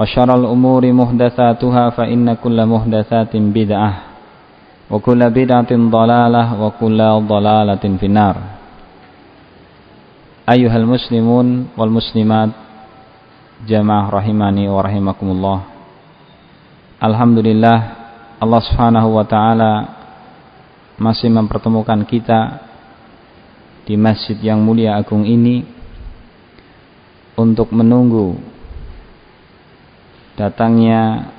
وشر الأمور محدثاتها فإن كل محدثات بدعة وكل بدعة ضلالة وكل ضلالة في النار أيها المسلمون والمسلمات جماعة رحماني ورحمكم الله Alhamdulillah Allah subhanahu wa ta'ala masih mempertemukan kita di masjid yang mulia agung ini untuk menunggu datangnya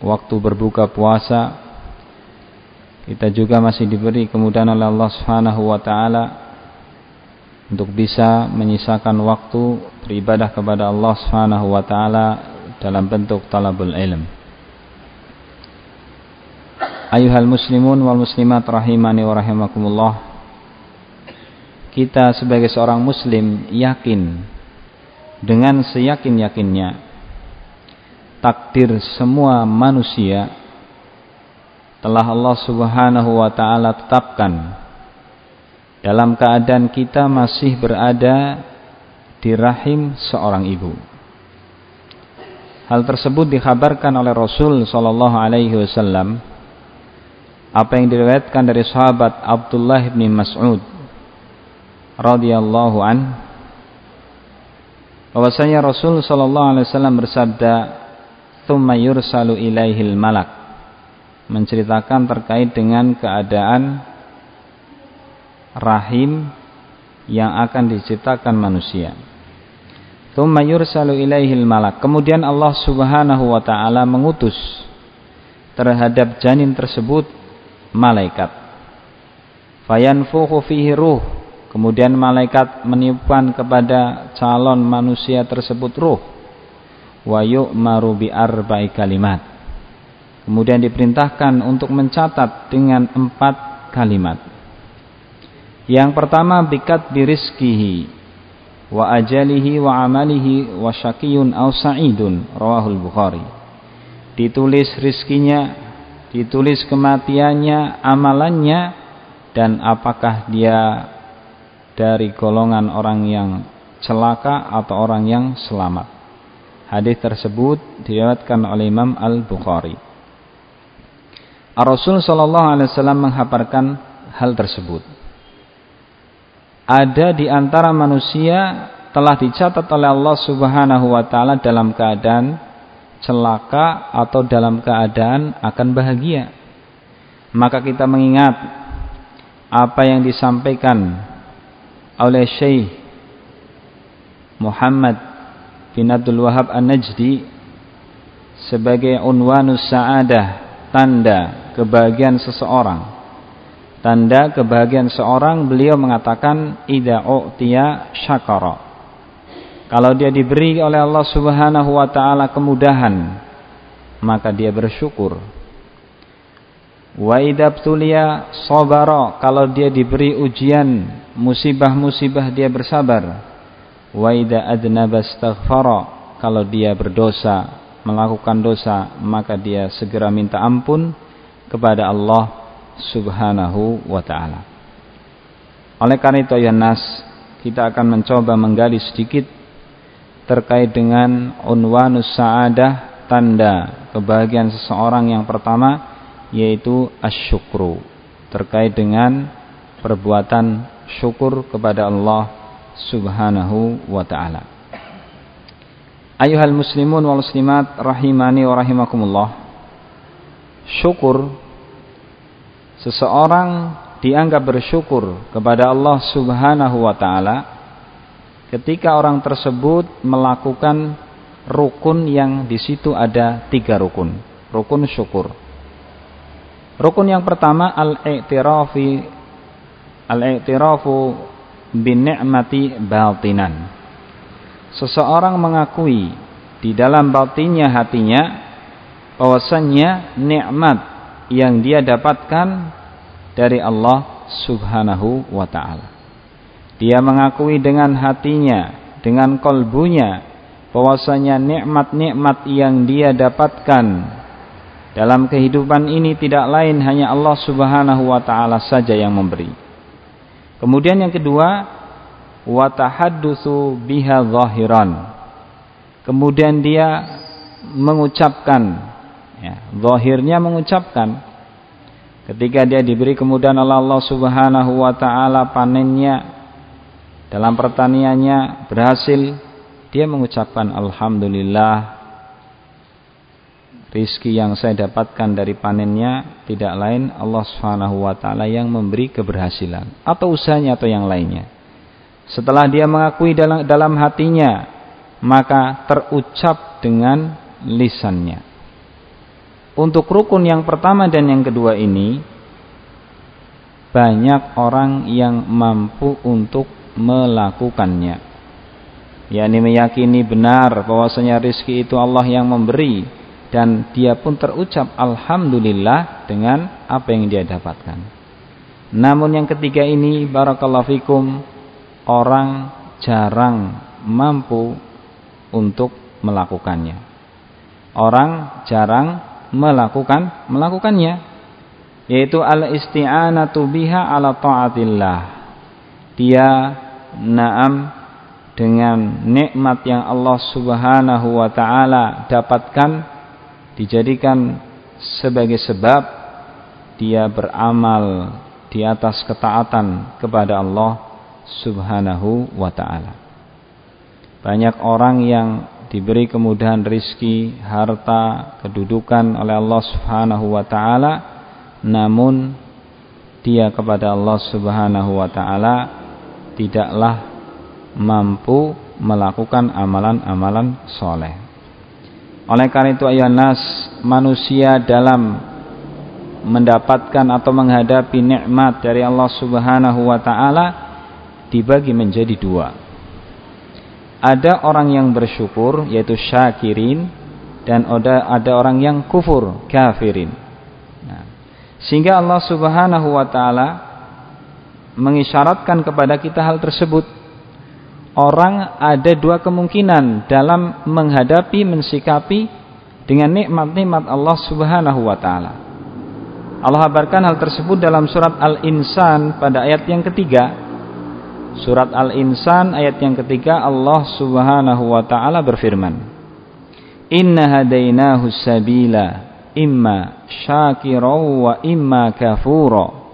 waktu berbuka puasa kita juga masih diberi kemudahan oleh Allah Subhanahu wa taala untuk bisa menyisakan waktu beribadah kepada Allah Subhanahu wa taala dalam bentuk talabul ilm. Ayuhal muslimun wal muslimat rahimani wa rahimakumullah. Kita sebagai seorang muslim yakin dengan seyakin-yakinnya takdir semua manusia telah Allah Subhanahu wa taala tetapkan. Dalam keadaan kita masih berada di rahim seorang ibu. Hal tersebut dikhabarkan oleh Rasul sallallahu alaihi wasallam. Apa yang diriwayatkan dari sahabat Abdullah bin Mas'ud radhiyallahu an. Bahwasanya Rasul sallallahu alaihi wasallam bersabda "Tsumma yursalu ilaihil malak" menceritakan terkait dengan keadaan rahim yang akan diciptakan manusia. Tsumma yursalu ilaihil malak. Kemudian Allah Subhanahu wa taala mengutus terhadap janin tersebut malaikat. Fayanfukhu fihi ruh. Kemudian malaikat meniupkan kepada calon manusia tersebut ruh. Wa yu'maru bi arba'i kalimat. Kemudian diperintahkan untuk mencatat dengan empat kalimat. Yang pertama bikat birizkihi wa ajalihi wa amalihi wa syakiyun au sa'idun rawahul Bukhari. Ditulis rizkinya, ditulis kematiannya, amalannya, dan apakah dia dari golongan orang yang celaka atau orang yang selamat. Hadis tersebut diriwayatkan oleh Imam Al-Bukhari. Rasul sallallahu alaihi wasallam menghabarkan hal tersebut. Ada di antara manusia telah dicatat oleh Allah Subhanahu wa taala dalam keadaan celaka atau dalam keadaan akan bahagia. Maka kita mengingat apa yang disampaikan oleh Syekh Muhammad bin Abdul Wahab An-Najdi sebagai unwanus sa'adah, tanda kebahagiaan seseorang. Tanda kebahagiaan seorang beliau mengatakan ida u'tiya syakara kalau dia diberi oleh Allah Subhanahu wa taala kemudahan, maka dia bersyukur. Wa idabtulia sabara, kalau dia diberi ujian, musibah-musibah dia bersabar. Wa idza adnaba kalau dia berdosa, melakukan dosa, maka dia segera minta ampun kepada Allah Subhanahu wa taala. Oleh karena itu ya nas, kita akan mencoba menggali sedikit terkait dengan unwanus sa'adah tanda kebahagiaan seseorang yang pertama yaitu asyukru terkait dengan perbuatan syukur kepada Allah Subhanahu wa taala. Ayuhal muslimun wal muslimat rahimani wa rahimakumullah. syukur seseorang dianggap bersyukur kepada Allah Subhanahu wa taala ketika orang tersebut melakukan rukun yang di situ ada tiga rukun, rukun syukur. Rukun yang pertama al-i'tirafi al-i'tirafu bin ni'mati batinan. Seseorang mengakui di dalam batinnya hatinya bahwasannya nikmat yang dia dapatkan dari Allah Subhanahu wa taala. Dia mengakui dengan hatinya, dengan kolbunya bahwasanya nikmat-nikmat yang dia dapatkan dalam kehidupan ini tidak lain hanya Allah Subhanahu wa taala saja yang memberi. Kemudian yang kedua, wa tahaddutsu biha zahiran. Kemudian dia mengucapkan ya, zahirnya mengucapkan Ketika dia diberi kemudahan oleh Allah Subhanahu wa taala panennya dalam pertaniannya berhasil, dia mengucapkan alhamdulillah rizki yang saya dapatkan dari panennya tidak lain Allah Subhanahu wa taala yang memberi keberhasilan atau usahanya atau yang lainnya. Setelah dia mengakui dalam dalam hatinya, maka terucap dengan lisannya. Untuk rukun yang pertama dan yang kedua ini banyak orang yang mampu untuk melakukannya. yakni meyakini benar bahwasanya rizki itu Allah yang memberi dan dia pun terucap alhamdulillah dengan apa yang dia dapatkan. Namun yang ketiga ini barakallahu fikum orang jarang mampu untuk melakukannya. Orang jarang melakukan melakukannya yaitu al isti'anatu biha ala taatillah dia naam dengan nikmat yang Allah Subhanahu wa taala dapatkan dijadikan sebagai sebab dia beramal di atas ketaatan kepada Allah Subhanahu wa taala. Banyak orang yang diberi kemudahan rizki, harta, kedudukan oleh Allah Subhanahu wa taala namun dia kepada Allah Subhanahu wa taala tidaklah mampu melakukan amalan-amalan soleh. Oleh karena itu ayat nas manusia dalam mendapatkan atau menghadapi nikmat dari Allah Subhanahu wa taala dibagi menjadi dua ada orang yang bersyukur yaitu syakirin dan ada ada orang yang kufur kafirin. Nah, sehingga Allah Subhanahu wa taala mengisyaratkan kepada kita hal tersebut. Orang ada dua kemungkinan dalam menghadapi mensikapi dengan nikmat-nikmat Allah Subhanahu wa taala. Allah kabarkan hal tersebut dalam surat Al-Insan pada ayat yang ketiga Surat Al-Insan ayat yang ketiga Allah Subhanahu wa taala berfirman Inna hadainahu sabila imma syakira wa imma kafura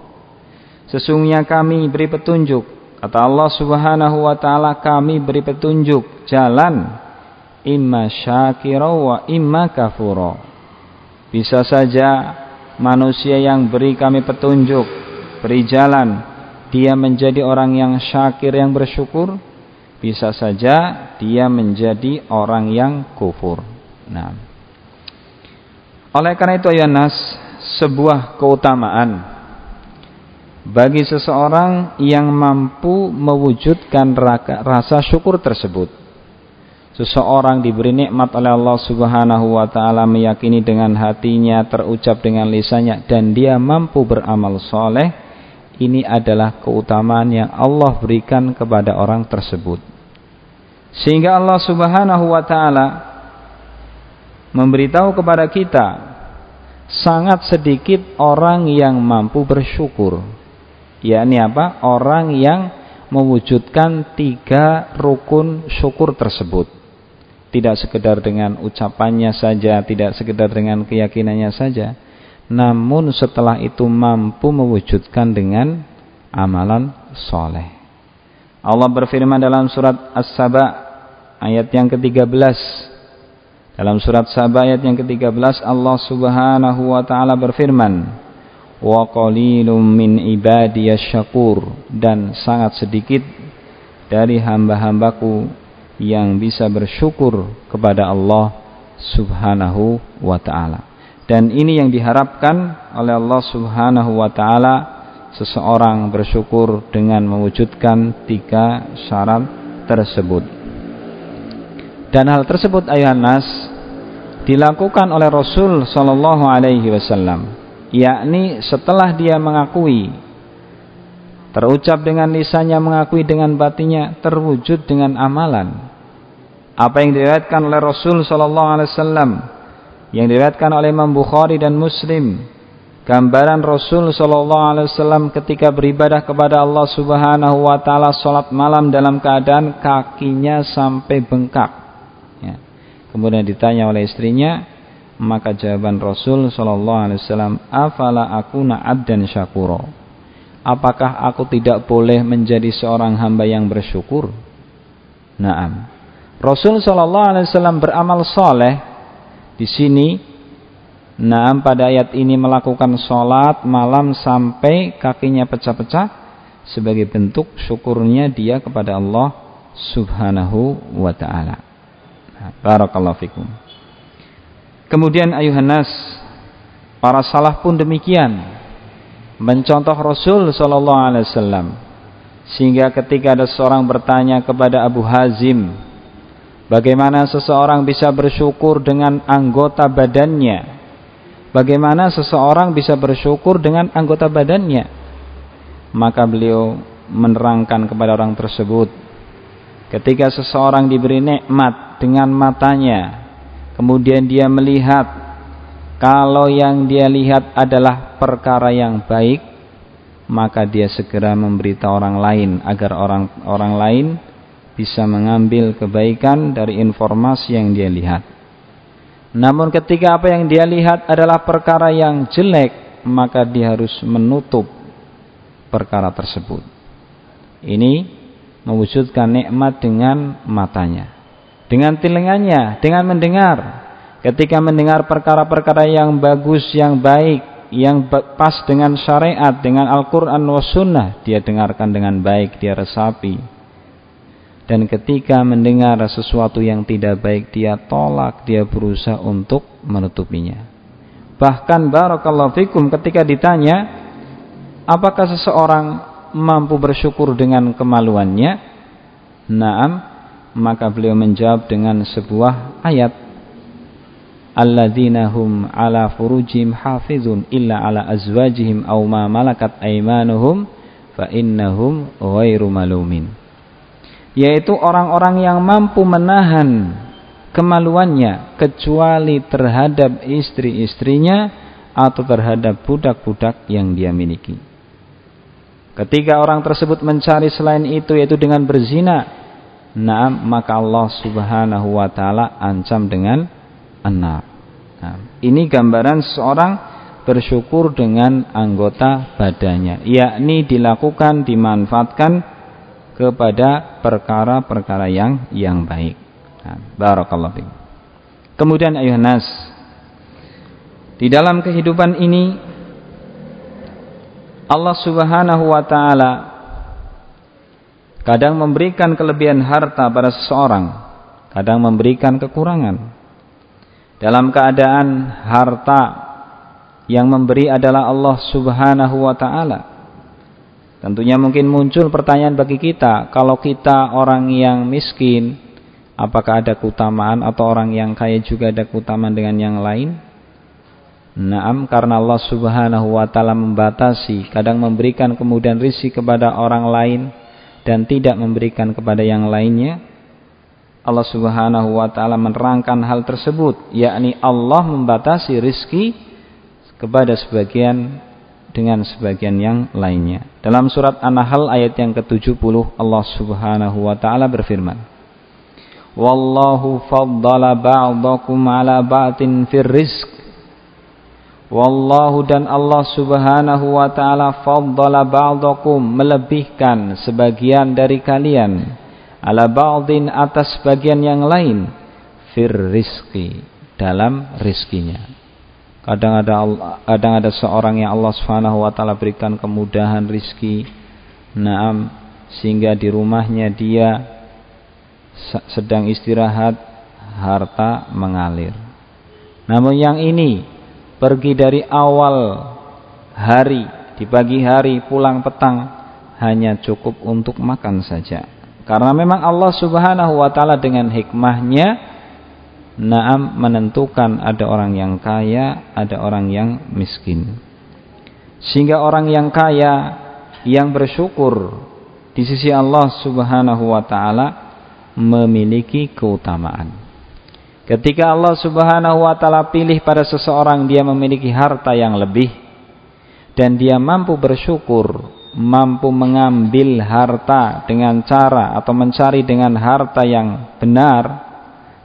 Sesungguhnya kami beri petunjuk kata Allah Subhanahu wa taala kami beri petunjuk jalan imma syakira wa imma kafura. Bisa saja manusia yang beri kami petunjuk beri jalan dia menjadi orang yang syakir yang bersyukur bisa saja dia menjadi orang yang kufur. Nah. Oleh karena itu ayat nas sebuah keutamaan bagi seseorang yang mampu mewujudkan rasa syukur tersebut seseorang diberi nikmat oleh Allah Subhanahu wa taala meyakini dengan hatinya terucap dengan lisannya dan dia mampu beramal soleh ini adalah keutamaan yang Allah berikan kepada orang tersebut. Sehingga Allah Subhanahu wa taala memberitahu kepada kita sangat sedikit orang yang mampu bersyukur. Yakni apa? Orang yang mewujudkan tiga rukun syukur tersebut. Tidak sekedar dengan ucapannya saja, tidak sekedar dengan keyakinannya saja, namun setelah itu mampu mewujudkan dengan amalan soleh. Allah berfirman dalam surat As-Saba ayat yang ke-13. Dalam surat Sabah ayat yang ke-13 Allah Subhanahu wa taala berfirman, "Wa qalilum min ibadiyasy syakur" dan sangat sedikit dari hamba-hambaku yang bisa bersyukur kepada Allah Subhanahu wa taala. Dan ini yang diharapkan oleh Allah Subhanahu wa taala seseorang bersyukur dengan mewujudkan tiga syarat tersebut. Dan hal tersebut ayat nas dilakukan oleh Rasul sallallahu alaihi wasallam, yakni setelah dia mengakui terucap dengan lisannya mengakui dengan batinnya terwujud dengan amalan apa yang diriwayatkan oleh Rasul sallallahu alaihi wasallam yang diriwayatkan oleh Imam Bukhari dan Muslim gambaran Rasul sallallahu alaihi wasallam ketika beribadah kepada Allah Subhanahu wa taala salat malam dalam keadaan kakinya sampai bengkak ya. kemudian ditanya oleh istrinya maka jawaban Rasul sallallahu alaihi wasallam afala akuna abdan syakura apakah aku tidak boleh menjadi seorang hamba yang bersyukur? Naam. Rasul sallallahu alaihi wasallam beramal soleh di sini. Naam pada ayat ini melakukan sholat malam sampai kakinya pecah-pecah sebagai bentuk syukurnya dia kepada Allah Subhanahu wa taala. Barakallahu fikum. Kemudian ayuhan nas, para salaf pun demikian. Mencontoh Rasul sallallahu alaihi wasallam sehingga ketika ada seorang bertanya kepada Abu Hazim bagaimana seseorang bisa bersyukur dengan anggota badannya? Bagaimana seseorang bisa bersyukur dengan anggota badannya? Maka beliau menerangkan kepada orang tersebut ketika seseorang diberi nikmat dengan matanya kemudian dia melihat kalau yang dia lihat adalah perkara yang baik, maka dia segera memberitahu orang lain agar orang orang lain bisa mengambil kebaikan dari informasi yang dia lihat. Namun ketika apa yang dia lihat adalah perkara yang jelek, maka dia harus menutup perkara tersebut. Ini mewujudkan nikmat dengan matanya, dengan telinganya, dengan mendengar, ketika mendengar perkara-perkara yang bagus, yang baik, yang pas dengan syariat, dengan Al-Quran wa sunnah, dia dengarkan dengan baik, dia resapi. Dan ketika mendengar sesuatu yang tidak baik, dia tolak, dia berusaha untuk menutupinya. Bahkan barakallahu fikum ketika ditanya, apakah seseorang mampu bersyukur dengan kemaluannya? Naam, maka beliau menjawab dengan sebuah ayat. Alladzina hum ala furujihim hafizun illa ala azwajihim aw ma malakat aymanuhum fa innahum ghairu malumin. Yaitu orang-orang yang mampu menahan kemaluannya kecuali terhadap istri-istrinya atau terhadap budak-budak yang dia miliki. Ketika orang tersebut mencari selain itu yaitu dengan berzina nah maka Allah Subhanahu wa taala ancam dengan an-nar. Nah, ini gambaran seorang bersyukur dengan anggota badannya, yakni dilakukan dimanfaatkan kepada perkara-perkara yang yang baik. Nah, barakallahu. Kemudian ayuhan nas di dalam kehidupan ini Allah Subhanahu wa taala kadang memberikan kelebihan harta pada seseorang, kadang memberikan kekurangan dalam keadaan harta yang memberi adalah Allah Subhanahu wa taala. Tentunya mungkin muncul pertanyaan bagi kita, kalau kita orang yang miskin, apakah ada keutamaan atau orang yang kaya juga ada keutamaan dengan yang lain? Naam karena Allah Subhanahu wa taala membatasi, kadang memberikan kemudian rizki kepada orang lain dan tidak memberikan kepada yang lainnya. Allah Subhanahu wa taala menerangkan hal tersebut, yakni Allah membatasi rizki kepada sebagian dengan sebagian yang lainnya. Dalam surat An-Nahl ayat yang ke-70 Allah Subhanahu wa taala berfirman, "Wallahu faddala ba'dakum 'ala ba'tin fir rizq." Wallahu dan Allah Subhanahu wa taala faddala ba'dakum melebihkan sebagian dari kalian ala ba'din atas bagian yang lain fir rizki dalam rizkinya. Kadang ada kadang ada seorang yang Allah Subhanahu wa taala berikan kemudahan rizki. Naam sehingga di rumahnya dia sedang istirahat harta mengalir. Namun yang ini pergi dari awal hari di pagi hari pulang petang hanya cukup untuk makan saja. Karena memang Allah Subhanahu wa taala dengan hikmahnya Naam menentukan ada orang yang kaya, ada orang yang miskin. Sehingga orang yang kaya yang bersyukur di sisi Allah Subhanahu wa taala memiliki keutamaan. Ketika Allah Subhanahu wa taala pilih pada seseorang dia memiliki harta yang lebih dan dia mampu bersyukur, mampu mengambil harta dengan cara atau mencari dengan harta yang benar,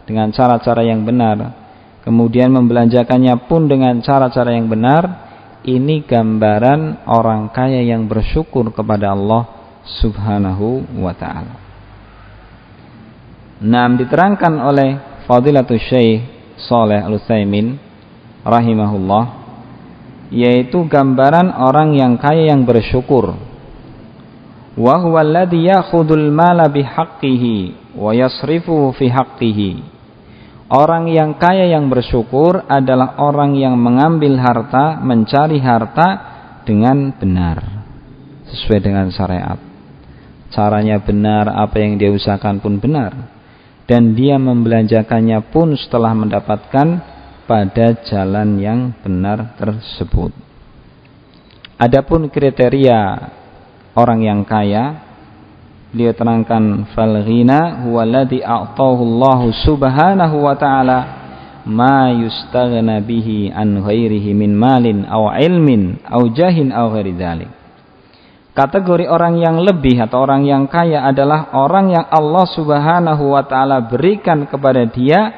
dengan cara-cara yang benar kemudian membelanjakannya pun dengan cara-cara yang benar ini gambaran orang kaya yang bersyukur kepada Allah Subhanahu wa taala. Nah, diterangkan oleh Fadilatul Syekh Saleh Al-Utsaimin rahimahullah yaitu gambaran orang yang kaya yang bersyukur. Wa huwa alladhi ya'khudul mala bihaqqihi wa yasrifuhu fi haqqihi Orang yang kaya yang bersyukur adalah orang yang mengambil harta, mencari harta dengan benar. Sesuai dengan syariat. Caranya benar, apa yang dia usahakan pun benar. Dan dia membelanjakannya pun setelah mendapatkan pada jalan yang benar tersebut. Adapun kriteria orang yang kaya Beliau terangkan fal ghina huwa alladhi a'tahu Allah subhanahu wa ta'ala ma yustaghna bihi an ghairihi min malin aw ilmin aw jahin aw ghairi dzalik. Kategori orang yang lebih atau orang yang kaya adalah orang yang Allah Subhanahu wa taala berikan kepada dia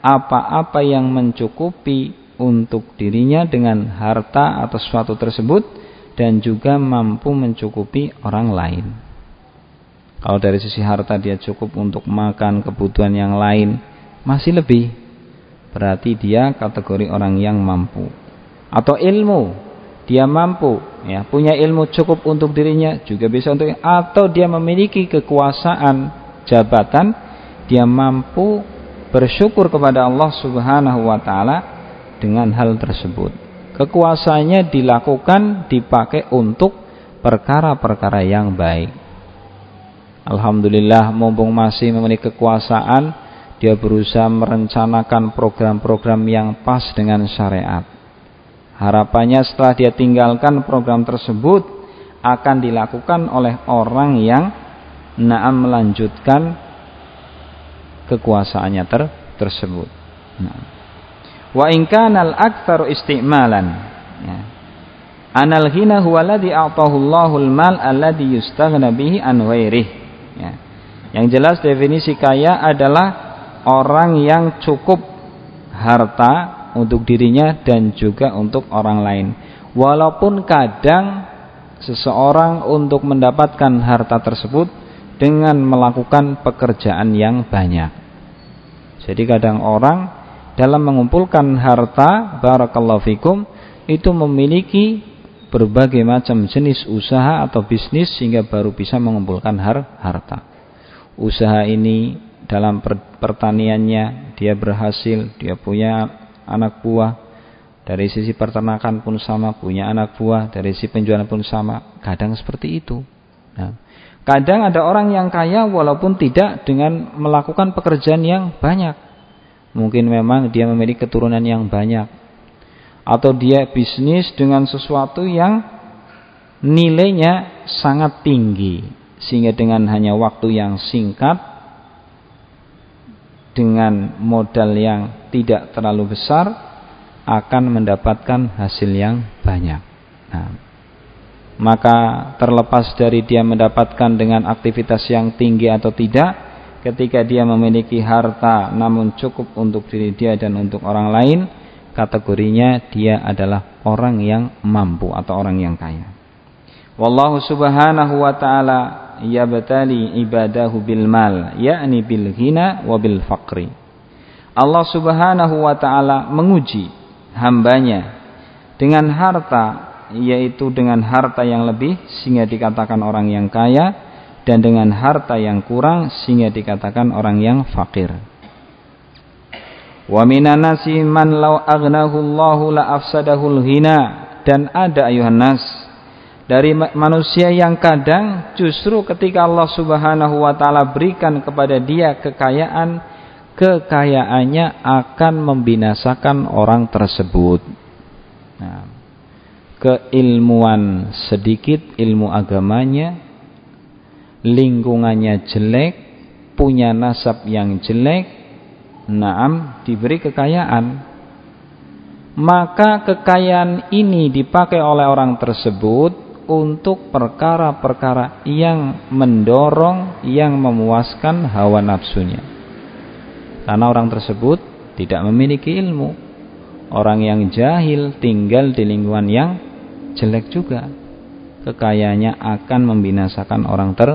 apa-apa yang mencukupi untuk dirinya dengan harta atau sesuatu tersebut dan juga mampu mencukupi orang lain. Kalau dari sisi harta dia cukup untuk makan kebutuhan yang lain, masih lebih. Berarti dia kategori orang yang mampu. Atau ilmu, dia mampu, ya, punya ilmu cukup untuk dirinya, juga bisa untuk atau dia memiliki kekuasaan jabatan, dia mampu bersyukur kepada Allah Subhanahu wa taala dengan hal tersebut. Kekuasaannya dilakukan dipakai untuk perkara-perkara yang baik. Alhamdulillah mumpung masih memiliki kekuasaan dia berusaha merencanakan program-program yang pas dengan syariat. Harapannya setelah dia tinggalkan program tersebut akan dilakukan oleh orang yang naam melanjutkan kekuasaannya ter tersebut. Wa in kana al-aktsaru istimalan. Ya. Anal ghina huwa alladhi a'tahu Allahul mal alladhi yustaghna bihi an ghairihi Ya. Yang jelas definisi kaya adalah orang yang cukup harta untuk dirinya dan juga untuk orang lain. Walaupun kadang seseorang untuk mendapatkan harta tersebut dengan melakukan pekerjaan yang banyak. Jadi kadang orang dalam mengumpulkan harta barakallahu fikum itu memiliki berbagai macam jenis usaha atau bisnis sehingga baru bisa mengumpulkan har harta. Usaha ini dalam per pertaniannya dia berhasil, dia punya anak buah. Dari sisi peternakan pun sama, punya anak buah. Dari sisi penjualan pun sama. Kadang seperti itu. Nah, kadang ada orang yang kaya walaupun tidak dengan melakukan pekerjaan yang banyak. Mungkin memang dia memiliki keturunan yang banyak atau dia bisnis dengan sesuatu yang nilainya sangat tinggi sehingga dengan hanya waktu yang singkat dengan modal yang tidak terlalu besar akan mendapatkan hasil yang banyak. Nah, maka terlepas dari dia mendapatkan dengan aktivitas yang tinggi atau tidak, ketika dia memiliki harta namun cukup untuk diri dia dan untuk orang lain, kategorinya dia adalah orang yang mampu atau orang yang kaya. Wallahu subhanahu wa ta'ala yabtali ibadahu bil mal, yakni bil ghina wa bil faqri. Allah Subhanahu wa taala menguji hambanya dengan harta yaitu dengan harta yang lebih sehingga dikatakan orang yang kaya dan dengan harta yang kurang sehingga dikatakan orang yang fakir. Wa minan nasi man law aghnahu Allahu la afsadahul hina dan ada ayuhan nas dari manusia yang kadang justru ketika Allah Subhanahu wa taala berikan kepada dia kekayaan, kekayaannya akan membinasakan orang tersebut. Nah, keilmuan sedikit ilmu agamanya, lingkungannya jelek, punya nasab yang jelek, naam diberi kekayaan. Maka kekayaan ini dipakai oleh orang tersebut untuk perkara-perkara yang mendorong, yang memuaskan hawa nafsunya. Karena orang tersebut tidak memiliki ilmu. Orang yang jahil tinggal di lingkungan yang jelek juga. Kekayaannya akan membinasakan orang ter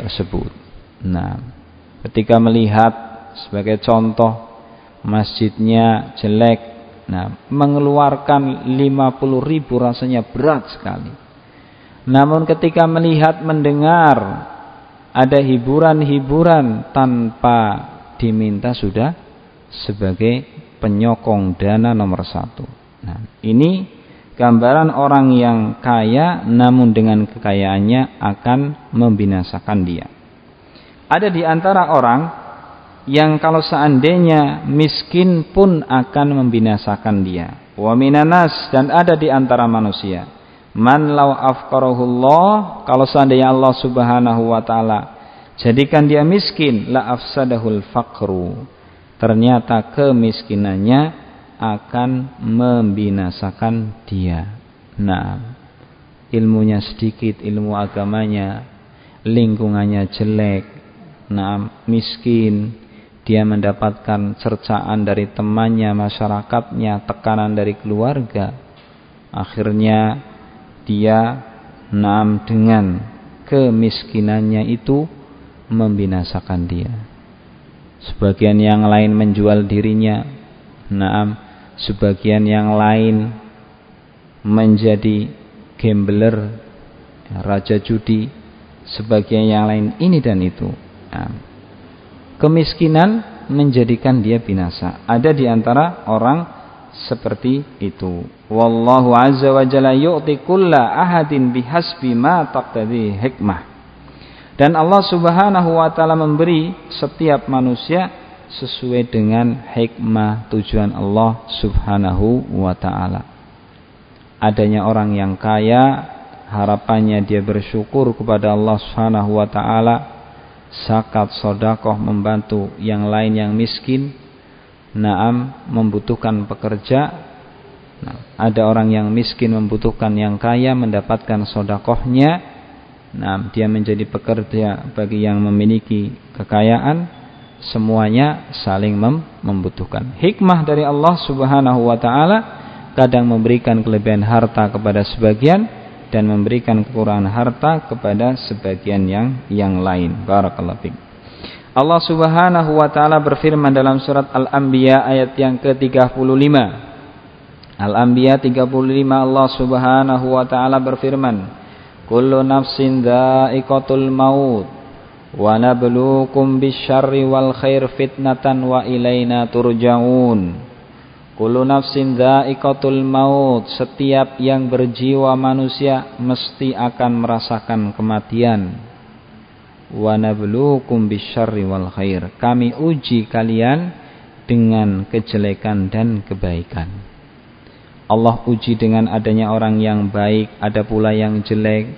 tersebut. Nah, ketika melihat sebagai contoh masjidnya jelek, nah mengeluarkan 50 ribu rasanya berat sekali namun ketika melihat mendengar ada hiburan-hiburan tanpa diminta sudah sebagai penyokong dana nomor satu. Nah, ini gambaran orang yang kaya namun dengan kekayaannya akan membinasakan dia. Ada di antara orang yang kalau seandainya miskin pun akan membinasakan dia. Wa minanas dan ada di antara manusia Man lau afqarahullah kalau seandainya Allah Subhanahu wa taala jadikan dia miskin la afsadahul faqru. Ternyata kemiskinannya akan membinasakan dia. Nah, ilmunya sedikit, ilmu agamanya, lingkungannya jelek, nah miskin, dia mendapatkan cercaan dari temannya, masyarakatnya, tekanan dari keluarga. Akhirnya dia nam dengan kemiskinannya itu membinasakan dia. Sebagian yang lain menjual dirinya, naam, sebagian yang lain menjadi gambler, raja judi, sebagian yang lain ini dan itu. Nah, kemiskinan menjadikan dia binasa. Ada di antara orang seperti itu. Wallahu azza wa jalla yu'ti kulla ahadin bihasbi ma taqtadi hikmah. Dan Allah Subhanahu wa taala memberi setiap manusia sesuai dengan hikmah tujuan Allah Subhanahu wa taala. Adanya orang yang kaya, harapannya dia bersyukur kepada Allah Subhanahu wa taala, zakat, sedekah membantu yang lain yang miskin, Naam membutuhkan pekerja nah, Ada orang yang miskin membutuhkan yang kaya Mendapatkan sodakohnya. Nah, Dia menjadi pekerja bagi yang memiliki kekayaan. Semuanya saling mem membutuhkan. Hikmah dari Allah subhanahu wa ta'ala Kadang memberikan kelebihan harta kepada sebagian Dan memberikan kekurangan harta kepada sebagian yang yang lain. Barakallahu fiqh Allah Subhanahu wa taala berfirman dalam surat Al-Anbiya ayat yang ke-35. Al-Anbiya 35 Allah Subhanahu wa taala berfirman, "Kullu nafsin dha'iqatul maut wa nabluukum bisyarri wal khair fitnatan wa ilaina turja'un." Kullu nafsin dha'iqatul maut, setiap yang berjiwa manusia mesti akan merasakan kematian wa nabluukum bisyarri wal khair. Kami uji kalian dengan kejelekan dan kebaikan. Allah uji dengan adanya orang yang baik, ada pula yang jelek,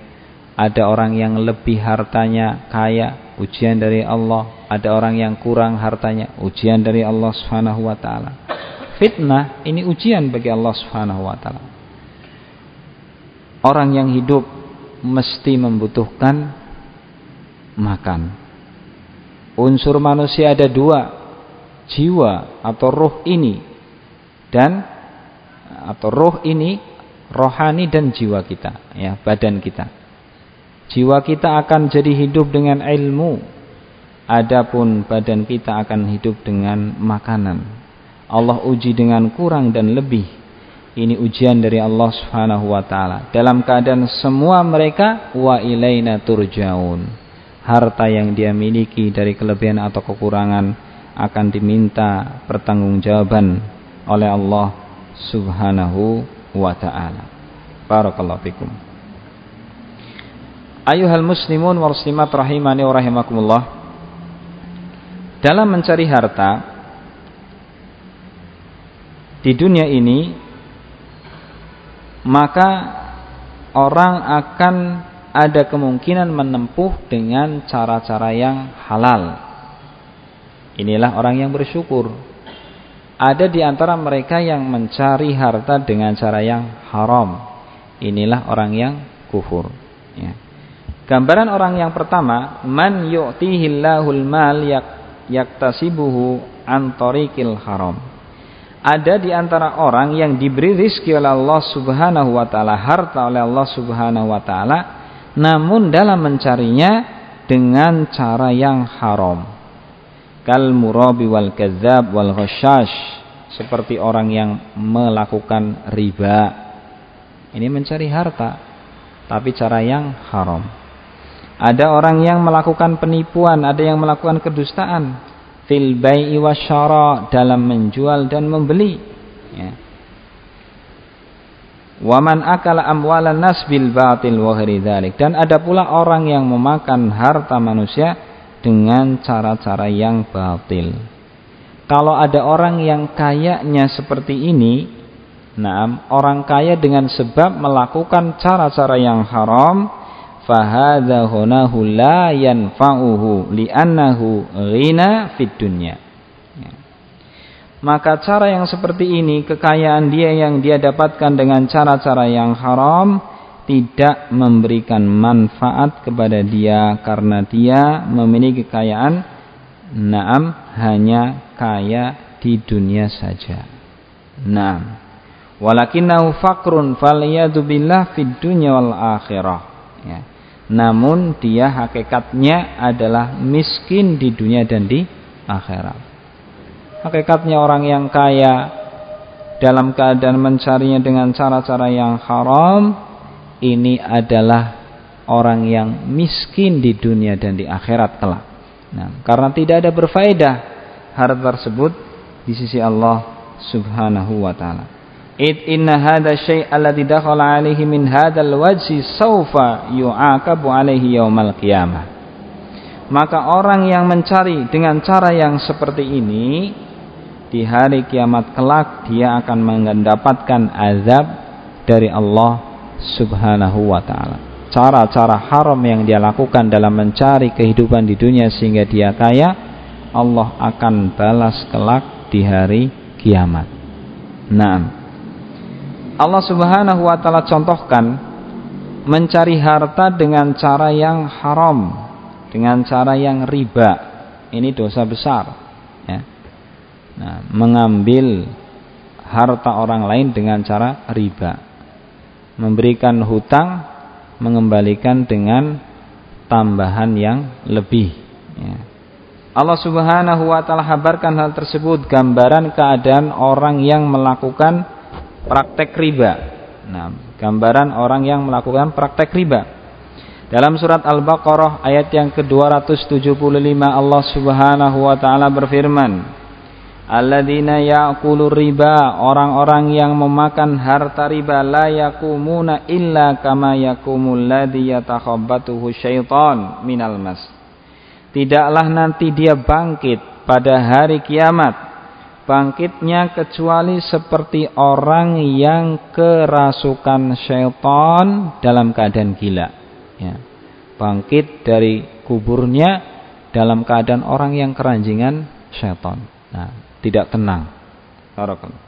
ada orang yang lebih hartanya kaya, ujian dari Allah, ada orang yang kurang hartanya, ujian dari Allah Subhanahu wa taala. Fitnah ini ujian bagi Allah Subhanahu wa taala. Orang yang hidup mesti membutuhkan makan. Unsur manusia ada dua, jiwa atau roh ini dan atau roh ini rohani dan jiwa kita, ya, badan kita. Jiwa kita akan jadi hidup dengan ilmu, Adapun badan kita akan hidup dengan makanan. Allah uji dengan kurang dan lebih. Ini ujian dari Allah Subhanahu wa taala. Dalam keadaan semua mereka wa ilaina turjaun. Harta yang dia miliki dari kelebihan atau kekurangan akan diminta pertanggungjawaban oleh Allah Subhanahu wa taala. Barakallahu fikum. Ayuhal muslimun wal muslimat rahimani wa rahimakumullah. Dalam mencari harta di dunia ini maka orang akan ada kemungkinan menempuh dengan cara-cara yang halal. Inilah orang yang bersyukur. Ada di antara mereka yang mencari harta dengan cara yang haram. Inilah orang yang kufur. Ya. Gambaran orang yang pertama, man yu'tihillahul mal yak yaktasibuhu an tariqil haram. Ada di antara orang yang diberi rizki oleh Allah Subhanahu wa taala, harta oleh Allah Subhanahu wa taala, namun dalam mencarinya dengan cara yang haram kal murabi wal kadzab wal ghasyash seperti orang yang melakukan riba. Ini mencari harta tapi cara yang haram. Ada orang yang melakukan penipuan ada yang melakukan kedustaan. Fil bai'i wasyara dalam menjual dan membeli. Ya. Waman akala amwalan nas bil batil wa dan ada pula orang yang memakan harta manusia dengan cara-cara yang batil. Kalau ada orang yang kayaknya seperti ini, nah, orang kaya dengan sebab melakukan cara-cara yang haram, fahadha hunahu la yanfa'uhu li'annahu ghina fid dunya. Ya. Maka cara yang seperti ini, kekayaan dia yang dia dapatkan dengan cara-cara yang haram, tidak memberikan manfaat kepada dia karena dia memiliki kekayaan naam hanya kaya di dunia saja. Naam. Walakinahu fakrun faliyadu billah fid dunya wal akhirah. Ya. Namun dia hakikatnya adalah miskin di dunia dan di akhirat. Hakikatnya orang yang kaya dalam keadaan mencarinya dengan cara-cara yang haram ini adalah orang yang miskin di dunia dan di akhirat kelak. Nah, karena tidak ada berfaedah harta tersebut di sisi Allah Subhanahu wa taala. It inna hadha syai' alladhi dakhala alaihi min hadzal wajhi sawfa yu'aqabu alaihi yaumal qiyamah. Maka orang yang mencari dengan cara yang seperti ini di hari kiamat kelak dia akan mendapatkan azab dari Allah subhanahu wa ta'ala. Cara-cara haram yang dia lakukan dalam mencari kehidupan di dunia sehingga dia kaya Allah akan balas kelak di hari kiamat. Nah Allah subhanahu wa ta'ala contohkan mencari harta dengan cara yang haram dengan cara yang riba. Ini dosa besar ya. nah, mengambil harta orang lain dengan cara riba memberikan hutang mengembalikan dengan tambahan yang lebih. Ya. Allah subhanahu wa ta'ala habarkan hal tersebut gambaran keadaan orang yang melakukan praktek riba. Nah, gambaran orang yang melakukan praktek riba. Dalam surat Al-Baqarah ayat yang ke-275 Allah subhanahu wa ta'ala berfirman Alladzina ya'kulu riba orang-orang yang memakan harta riba la yakumuna illa kama yakumul ladzi yatakhabbatuhu syaitan minal mas. Tidaklah nanti dia bangkit pada hari kiamat bangkitnya kecuali seperti orang yang kerasukan syaitan dalam keadaan gila ya. Bangkit dari kuburnya dalam keadaan orang yang keranjingan syaitan. Nah, tidak tenang. Barakallahu.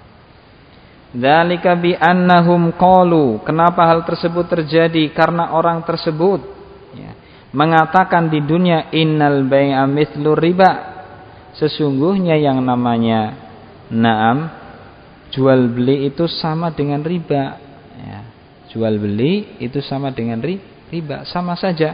Dzalika bi annahum qalu. Kenapa hal tersebut terjadi? Karena orang tersebut ya, mengatakan di dunia innal bai'a mithlu riba. Sesungguhnya yang namanya naam jual beli itu sama dengan riba. Ya, jual beli itu sama dengan ri, riba, sama saja.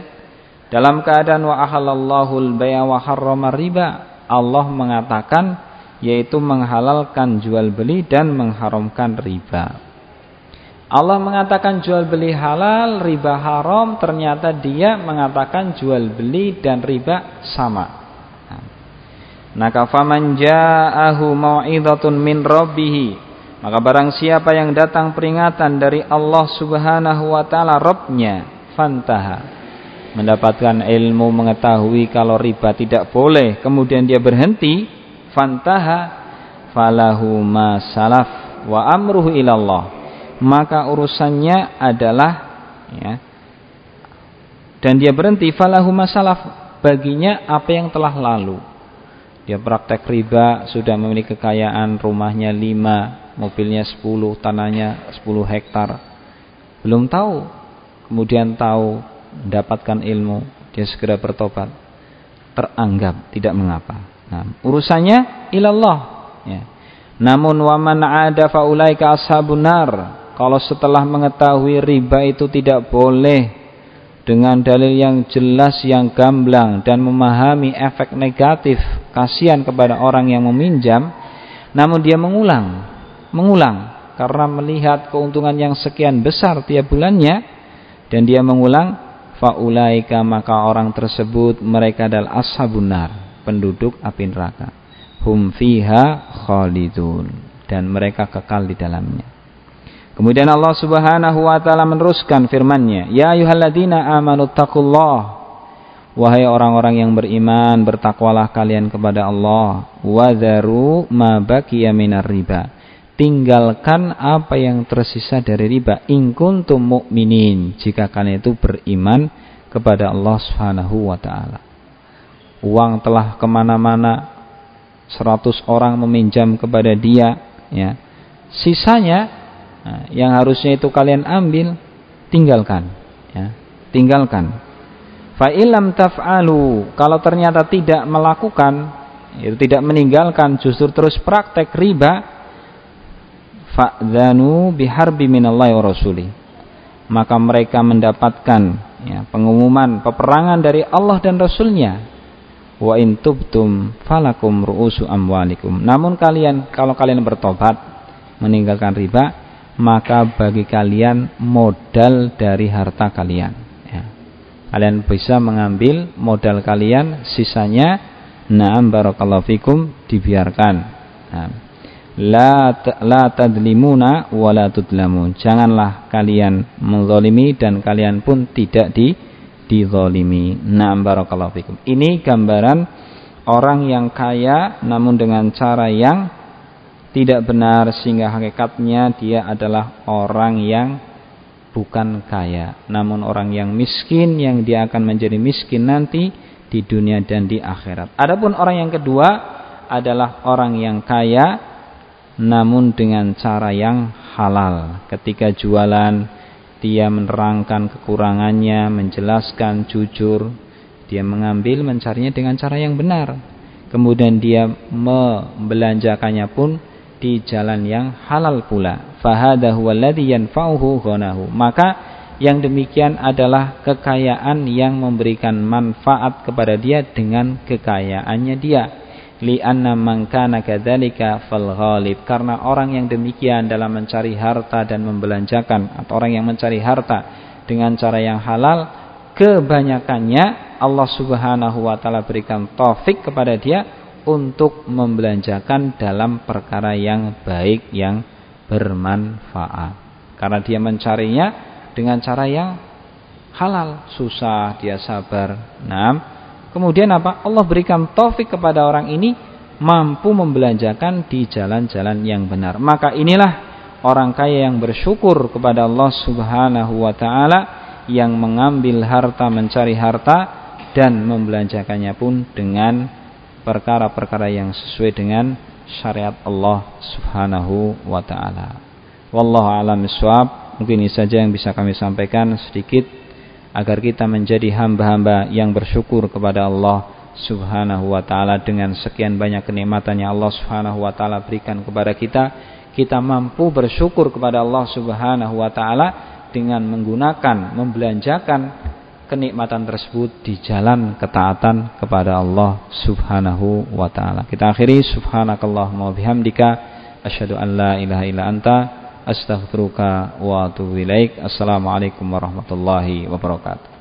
Dalam keadaan wa ahallallahu al-bai'a wa harrama riba, Allah mengatakan yaitu menghalalkan jual beli dan mengharamkan riba. Allah mengatakan jual beli halal, riba haram, ternyata dia mengatakan jual beli dan riba sama. Nah, faman ja'ahu mau'izatun min rabbih maka barang siapa yang datang peringatan dari Allah Subhanahu wa taala Rabbnya fantaha mendapatkan ilmu mengetahui kalau riba tidak boleh kemudian dia berhenti fantaha falahu ma salaf wa amruhu ilallah. Maka urusannya adalah ya dan dia berhenti falahu masalaf baginya apa yang telah lalu. Dia praktek riba sudah memiliki kekayaan rumahnya lima mobilnya 10 tanahnya 10 hektar. Belum tahu kemudian tahu mendapatkan ilmu dia segera bertobat. Teranggap tidak mengapa nah urusannya ilallah. Ya. Namun waman ada faulaika ashabun nar. Kalau setelah mengetahui riba itu tidak boleh dengan dalil yang jelas yang gamblang dan memahami efek negatif kasihan kepada orang yang meminjam namun dia mengulang mengulang. Karena melihat keuntungan yang sekian besar tiap bulannya dan dia mengulang faulaika maka orang tersebut mereka adalah ashabun nar penduduk api neraka hum fiha khalidun dan mereka kekal di dalamnya Kemudian Allah Subhanahu wa taala meneruskan firman-Nya, "Ya ayyuhalladzina amanu taqullah." Wahai orang-orang yang beriman, bertakwalah kalian kepada Allah. Wadharu ma baqiya minar riba. Tinggalkan apa yang tersisa dari riba. In kuntum mu'minin. Jika kalian itu beriman kepada Allah Subhanahu wa taala. Uang telah ke mana-mana. 100 orang meminjam kepada dia, ya. Sisanya Nah, yang harusnya itu kalian ambil, tinggalkan. Ya, tinggalkan. Fa'ilam taf'alu. Kalau ternyata tidak melakukan, itu tidak meninggalkan, justru terus praktek riba, fa'dhanu biharbi minallahi wa rasuli. Maka mereka mendapatkan ya, pengumuman peperangan dari Allah dan Rasulnya. Wa in tubtum falakum ru'usu amwalikum. Namun kalian kalau kalian bertobat meninggalkan riba, maka bagi kalian modal dari harta kalian ya. kalian bisa mengambil modal kalian sisanya na'am barakallahu fikum dibiarkan nah. la la tadlimuna wa la tudlamun janganlah kalian menzalimi dan kalian pun tidak di dizalimi. Na'am barakallahu fikum. Ini gambaran orang yang kaya namun dengan cara yang tidak benar sehingga hakikatnya dia adalah orang yang bukan kaya. Namun orang yang miskin yang dia akan menjadi miskin nanti di dunia dan di akhirat. Adapun orang yang kedua adalah orang yang kaya namun dengan cara yang halal. Ketika jualan dia menerangkan kekurangannya menjelaskan jujur dia mengambil mencarinya dengan cara yang benar kemudian dia membelanjakannya pun di jalan yang halal pula. Fahada huwallazi yanfa'uhu ghanahu. Maka yang demikian adalah kekayaan yang memberikan manfaat kepada dia dengan kekayaannya dia. Li'anna man kana kadzalika fal ghalib. Karena orang yang demikian dalam mencari harta dan membelanjakan atau orang yang mencari harta dengan cara yang halal, kebanyakannya Allah Subhanahu wa taala berikan taufik kepada dia untuk membelanjakan dalam perkara yang baik yang bermanfaat. Karena dia mencarinya dengan cara yang halal, susah dia sabar. Nah, kemudian apa? Allah berikan taufik kepada orang ini mampu membelanjakan di jalan-jalan yang benar. Maka inilah orang kaya yang bersyukur kepada Allah Subhanahu wa taala yang mengambil harta mencari harta dan membelanjakannya pun dengan perkara-perkara yang sesuai dengan syariat Allah Subhanahu wa taala. Wallahu a'lam. Mungkin ini saja yang bisa kami sampaikan sedikit agar kita menjadi hamba-hamba yang bersyukur kepada Allah Subhanahu wa taala dengan sekian banyak kenikmatan yang Allah Subhanahu wa taala berikan kepada kita. Kita mampu bersyukur kepada Allah Subhanahu wa taala dengan menggunakan membelanjakan kenikmatan tersebut di jalan ketaatan kepada Allah Subhanahu wa taala. Kita akhiri subhanakallahumma bihamdika asyhadu an la ilaha illa anta astaghfiruka wa atubu ilaik. Assalamualaikum warahmatullahi wabarakatuh.